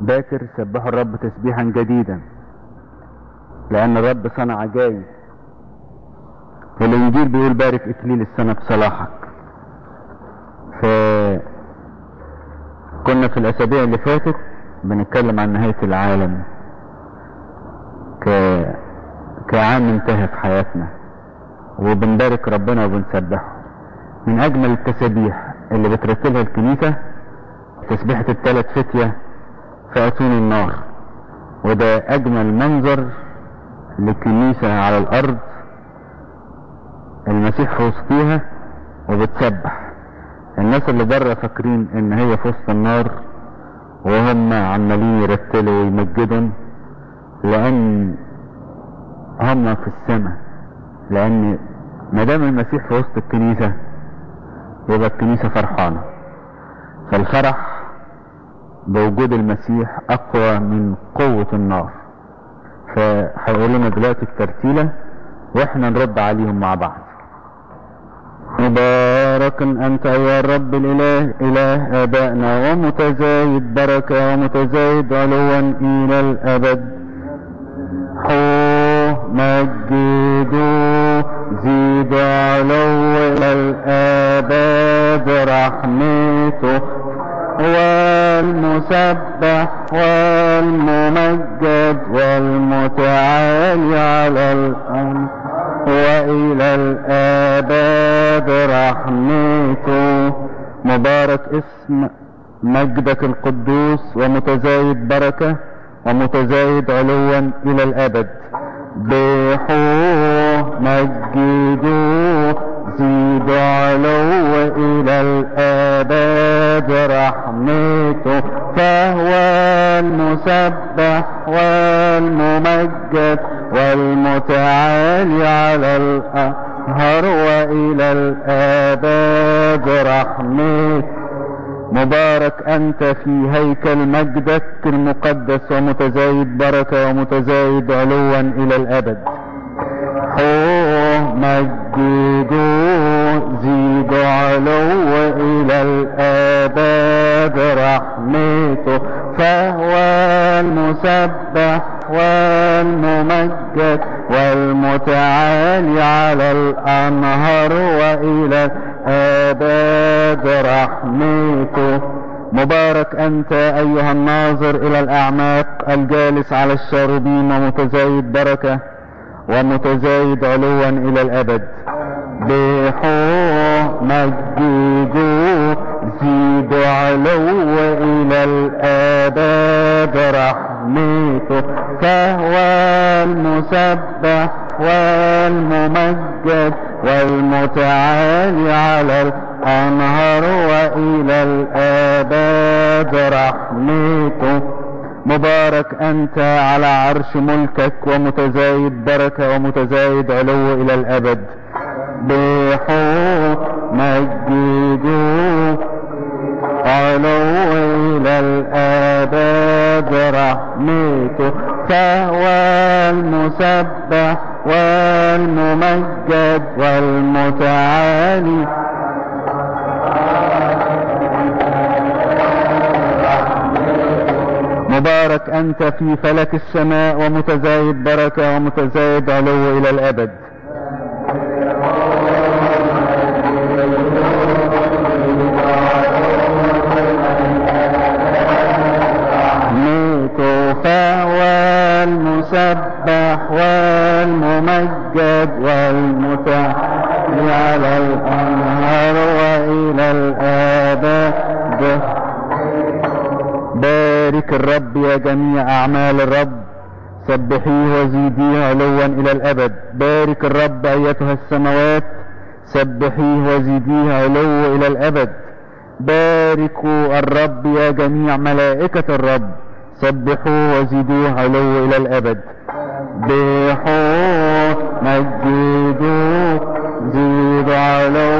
باكر سبحوا الرب تسبيحا جديدا لأن الرب صنع عجائب والانجيل بيقول بارك اكليل السنة بصلاحك ف كنا في الأسابيع اللي فاتت بنتكلم عن نهاية العالم. ك... كعام انتهى في حياتنا وبنبارك ربنا وبنسبحه. من أجمل التسابيح اللي بترتبها الكنيسة تسبيحة الثلاث فتية في اتون النار. وده أجمل منظر للكنيسة على الأرض المسيح في وسطيها وبتسبح. الناس اللي بره فاكرين إن هي في وسط النار وهم عمالين يرتلوا ويمجدوا لأن هم في السماء. لأن ما دام المسيح في وسط الكنيسة يبقى الكنيسة فرحانة. فالفرح بوجود المسيح أقوى من قوة النار. فهيقول لنا دلوقتي الترتيلة وإحنا نرد عليهم مع بعض. مبارك أنت ايها الرب الإله إله آبائنا ومتزايد بركة ومتزايد علوا إلى الأبد. حو مجدوا زيد علو إلى الابد رحمته والمسبح والممجد والمتعالي على الأرض وإلى الآباد رحمته. مبارك اسم مجدك القدوس ومتزايد بركة ومتزايد علوا إلى الأبد. بحوه مجدوه زيد علو إلى الآباد رحمته فهو المسبح والممجد والمتعالي على الأنهار وإلى الآباد رحمته. مبارك أنت في هيكل مجدك المقدس ومتزايد بركة ومتزايد علوا إلى الأبد. حوه مجدوا المسبح والممجد والمتعالي على الأنهار وإلى الآباد رحمته. مبارك أنت أيها الناظر إلى الأعماق الجالس على الشاربين ومتزايد بركة ومتزايد علوا إلى الأبد. بحوه مجدوا زيد علو رحمته فهو المسبح والممجد والمتعالي على الأنهار وإلى الآباد. رحمته مبارك أنت على عرش ملكك ومتزايد بركة ومتزايد علو إلى الأبد. بحوق مجدوا علو إلى الآباد رحمته فهو المسبح والممجد والمتعالي. مبارك أنت في فلك السماء ومتزايد بركة ومتزايد علو إلى الأبد. والمتعالي على الأنهار وإلى الآباد بارك الرب يا جميع أعمال الرب. سبحيه وزيديه علوا إلى الأبد. بارك الرب أيتها السماوات. سبحيه وزيديه علو إلى الأبد. باركوا الرب يا جميع ملائكة الرب. سبحوا وزيدوه علو إلى الأبد. بحوا مجدوا زيد علو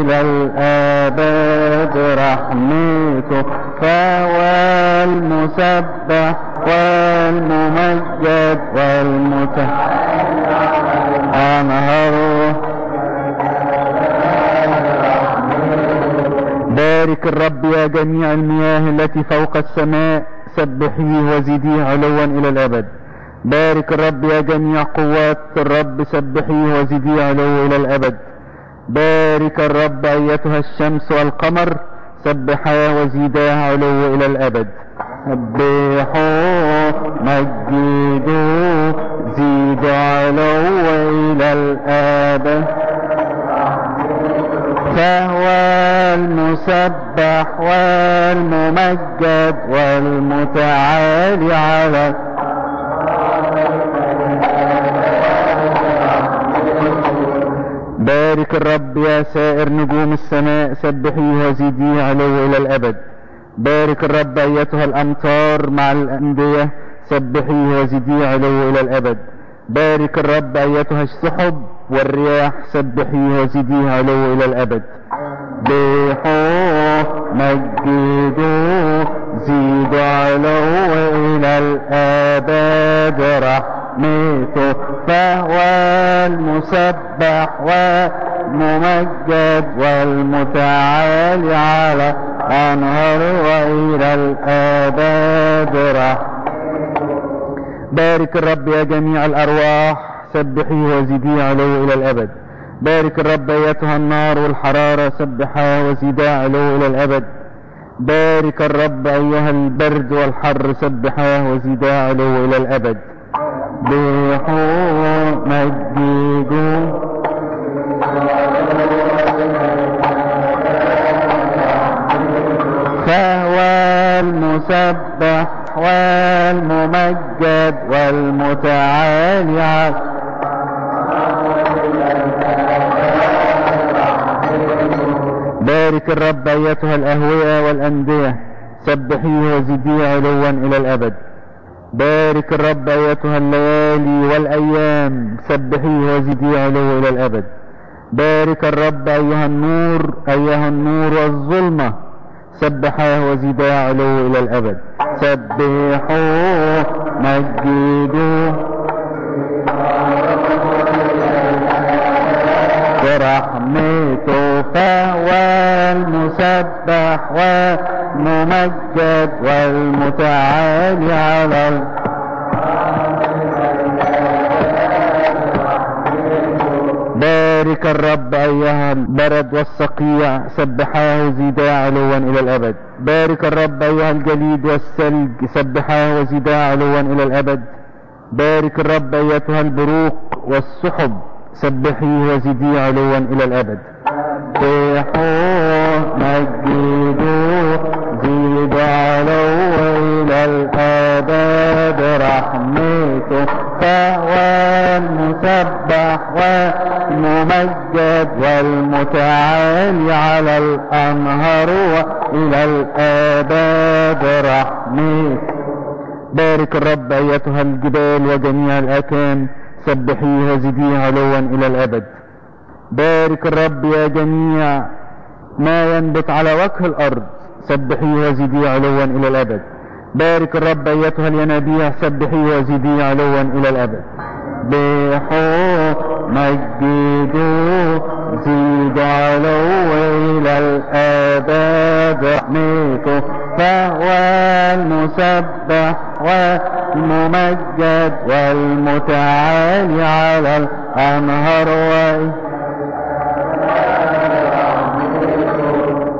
إلى الآباد رحمته فهو المسبح والممجد والمتعال أنهره بارك الرب يا جميع المياه التي فوق السماء سبحيه وزديه علوا إلى الأبد. بارك الرب يا جميع قوات الرب سبحيه وزديه علوا إلى الأبد. بارك الرب أيتها الشمس والقمر سبحا وزيدا علو إلى الأبد. سبحوا مجدوا زيد علو إلى الأبد. فهو المسبح والممجد والمتعالي على بارك الرب يا سائر نجوم السماء سبحيه وزيديه علو إلى الأبد. بارك الرب أيتها الأمطار مع الأنبياء سبحيه وزيديه علو إلى الأبد. بارك الرب أيتها السحب والرياح سبحيه وزيديه علو إلى الأبد. بحوه مجدوا زيد علو إلى الأبد رحمته فهو المسبح والممجد والمتعالي على أنهر وإلى رحمته بارك الرب يا جميع الأرواح سبحيه وزيديه علو إلى الأبد. بارك الرب أيتها النار والحرارة سبحا وزيدا علو إلى الأبد. بارك الرب أيها البرد والحر سبحا وزيدا علو إلى الأبد. المسبح والممجد والمتعالي بارك الرب أيتها الأهوية والأندية سبحيه وزديه علوا إلى الأبد. بارك الرب أيتها الليالي والأيام سبحيه وزديه علوا إلى الأبد. بارك الرب أيها النور أيها النور والظلمة سبحاه وزداه علو إلى الأبد. سبحوه مجدوه برحمته فهو المسبح والممجد والمتعالي على ال... بارك الرب أيها البرد والصقيع سبحاه زيدا علوا إلى الأبد. بارك الرب أيها الجليد والثلج سبحاه وزيدا علوا إلى الأبد. بارك الرب أيتها البروق والسحب. سبحيه وزديه علوا إلى الأبد سبحوه مجدوه زيد علوا إلى الأبد رحمته فهو المسبح والممجد والمتعالي على الأنهار وإلى الأبد رحمته بارك الرب أيتها الجبال وجميع الأكام سبحيه وزديه علوا إلى الأبد. بارك الرب يا جميع ما ينبت على وجه الأرض. سبحيه وزديه علوا إلى الأبد. بارك الرب أيتها الينابيع. سبحيه وزديه علوا إلى الأبد. بحو مجدوا زيد علوا إلى الأبد رحمته فهو المسبح والممجد والمتعالي على الأنهار.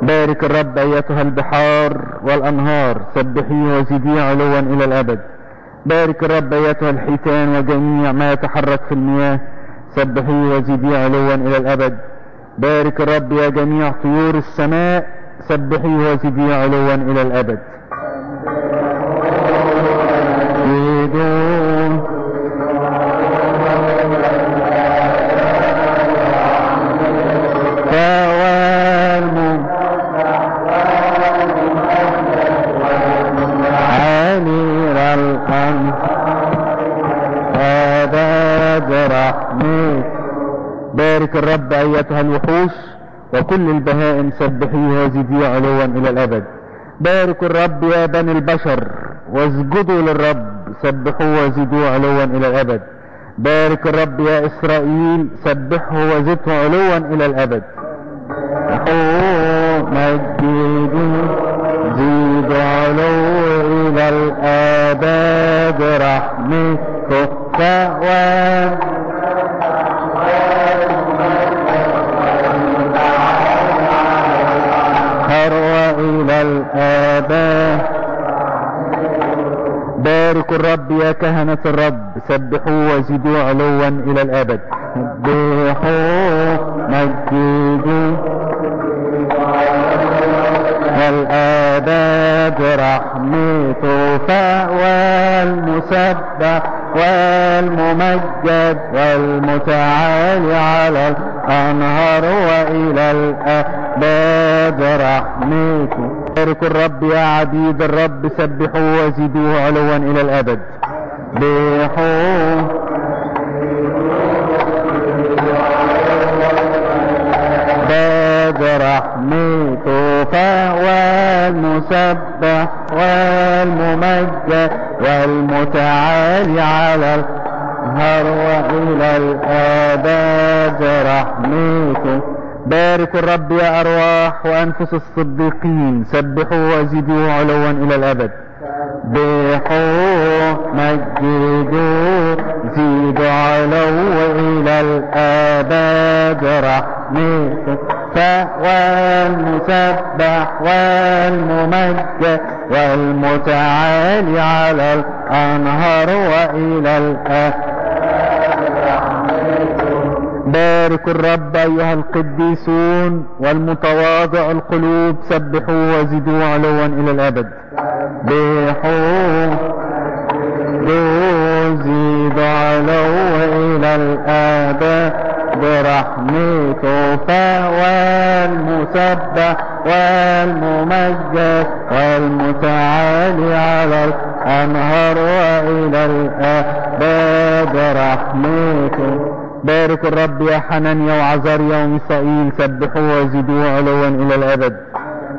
بارك الرب أيتها البحار والأنهار سبحيه وزديه علوا إلى الأبد. بارك الرب أيتها الحيتان وجميع ما يتحرك في المياه. سبحيه وزديه علوا إلى الأبد. بارك الرب يا جميع طيور السماء. سبحيه وزديه علوا إلى الأبد. بارك الرب أيتها الوحوش وكل البهائم سبحيه وزديه علوا إلى الأبد. بارك الرب يا بني البشر واسجدوا للرب سبحوا وزدوا علوا إلى الأبد. بارك الرب يا إسرائيل سبحه وزده علوا إلى الأبد. مجدوا زيد علوا وإلى الآباد رحمته فوان الرب سبحوا وزدوا علوا إلى الأبد. سبحوا مجدوا والآباد رحمته فهو المسبح والممجد والمتعالي على الأنهار وإلى الأباد رحمته. باركوا الرب يا عبيد الرب سبحوا وزدوه علوا إلى الأبد. باد رحمته فهو المسبح والممجد والمتعالي على وإلى رحمته باركوا الرب يا أرواح وأنفس الصديقين سبحوا وزدوا علوا إلى الأبد. بحوا مجدوا زيدوا علوا إلى الآباد رحمته والمسبح والممجد والمتعالي على الأنهار وإلى الآباد باركوا الرب أيها القديسون والمتواضع القلوب سبحوا وزدوا علوا إلى الأبد. بحوا زيدوا علوا إلى الأبد. برحمته فهو المسبح والممجد والمتعالي رحمته بارك الرب يا حنانيا وعزاريا وميسائيل سبحوا وزدوا علوا إلى الأبد.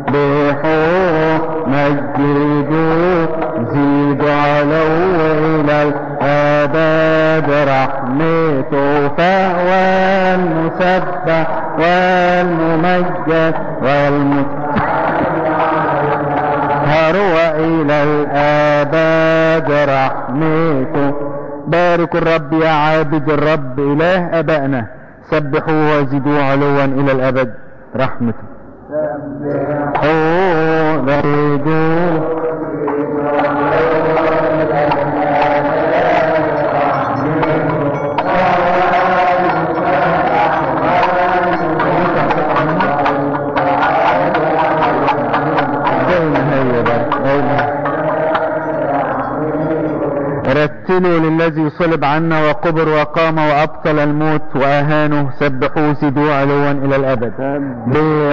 بحوا مجدوا زيدوا علوا إلى الأبد رحمته فهو المسبح والممجد والمطهر وإلى الأبد رحمته بارك الرب يا عابد الرب إله أبائنا سبحوا وزدوا علوا إلى الأبد. رحمته. رتلوا للذي صلب عنا وقبر وقام وأبطل الموت وأهانه سبحوا زدوا علوا إلى الأبد. زيدوا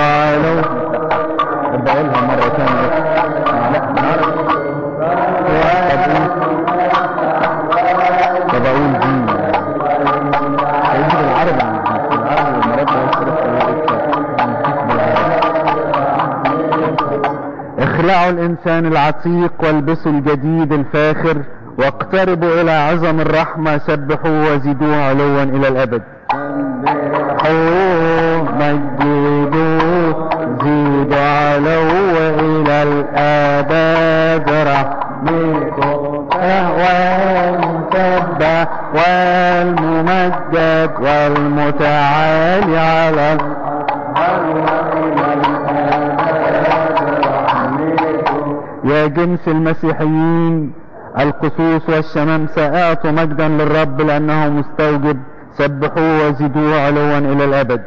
علوا. بقولها مرة ثانية. اخلعوا الإنسان العتيق والبسوا الجديد الفاخر واقتربوا إلى عظم الرحمة سبحوا وزدوا علوا إلى الأبد. سبحوا مجدوا زيدوا علوا إلى الأبد. رحمته فهو المسبح والممجد والمتعالي على جنس المسيحيين. القصوص والشمامسة اعطوا مجدا للرب لأنه مستوجب. سبحوا وزدوا علوا إلى الأبد.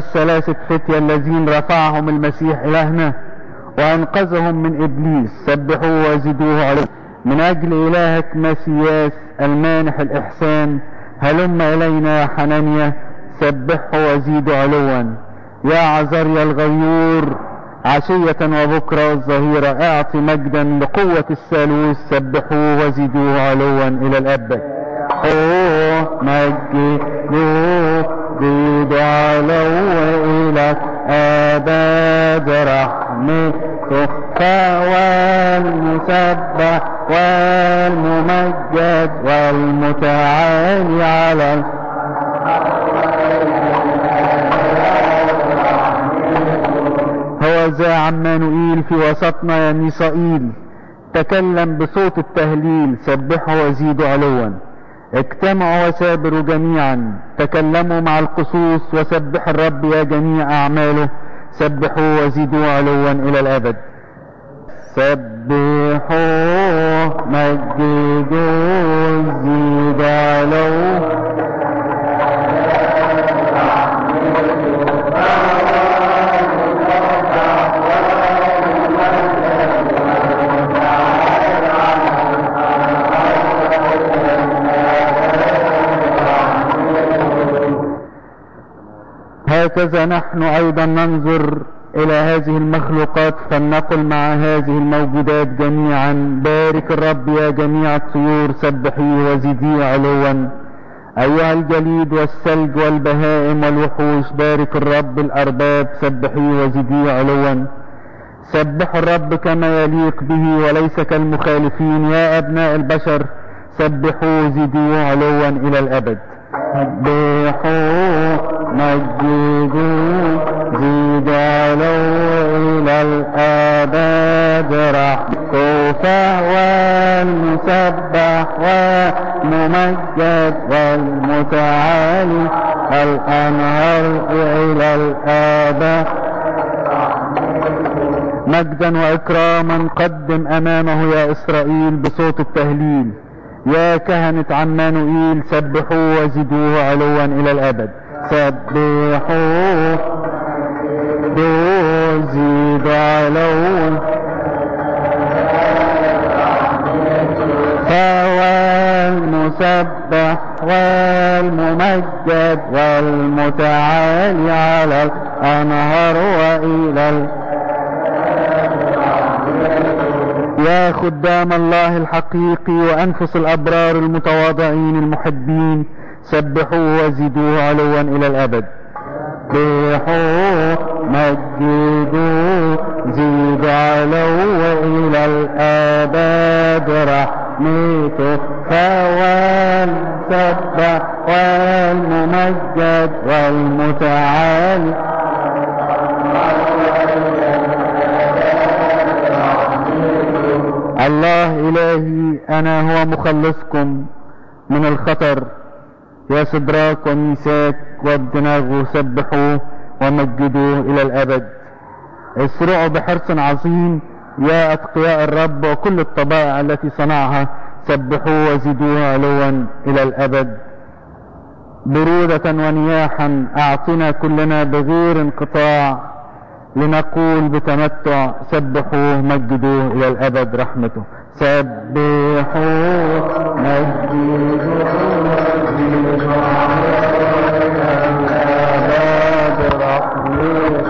الثلاثة فتية الذين رفعهم المسيح إلهنا وأنقذهم من إبليس. سبحوا وزدوه عليه. من أجل إلهك مسياس المانح الإحسان هلم إلينا يا حنانيا سبحوا وزيدوا علوا. يا عزريا الغيور عشية وبكرة والظهيرة اعط مجدا لقوة الثالوث. سبحوه وزدوه علوا إلى الأبد. أوه مجدوه زيد علوا إلى ابد رحمته والمسبح والممجد والمتعالي على هو ذا عمانوئيل في وسطنا يا ميسائيل. تكلم بصوت التهليل سبحوا وزيدوا علوا. اجتمعوا وسابروا جميعا. تكلموا مع القصوص وسبح الرب يا جميع أعماله. سبحوا وزيدوا علوا إلى الأبد. سبحوا مجدوا زيد علوا هكذا نحن أيضا ننظر إلى هذه المخلوقات فلنقل مع هذه الموجودات جميعا. بارك الرب يا جميع الطيور سبحيه وزديه علوا. أيها الجليد والثلج والبهائم والوحوش بارك الرب الأرباب سبحيه وزديه علوا. سبحوا الرب كما يليق به وليس كالمخالفين. يا أبناء البشر سبحوا وزدوه علوا إلى الأبد. سبحوا مجدوا علوا إلى الآباد رحمته فهو المسبح والممجد والمتعالي الأنهار إلى الآباد. مجدا وإكراما قدم أمامه يا إسرائيل بصوت التهليل. يا كهنة عمانوئيل سبحوه وزدوه علوا إلى الأبد. سبحوه زيد علوا فهو المسبح والممجد والمتعالي على الأنهار وإلى الأبد يا خدام الله الحقيقي وأنفس الأبرار المتواضعين المحبين سبحوه وزدوه علوا إلى الأبد. سبحوه مجدوه زيد علوا إلى الآباد رحمته فهو المسبح والممجد والمتعالي الله إلهي أنا هو مخلصكم من الخطر. يا سدراك وميساك وابدناغ سبحوه ومجدوه إلى الأبد. اسرعوا بحرص عظيم يا أتقياء الرب وكل الطبائع التي صنعها. سبحوه وزدوه علوا إلى الأبد. برودة ونياحا أعطنا كلنا بغير انقطاع لنقول بتمتع. سبحوه مجدوه إلى الأبد رحمته. سبحوه مجدوه مجدوه إلى الابد رحمته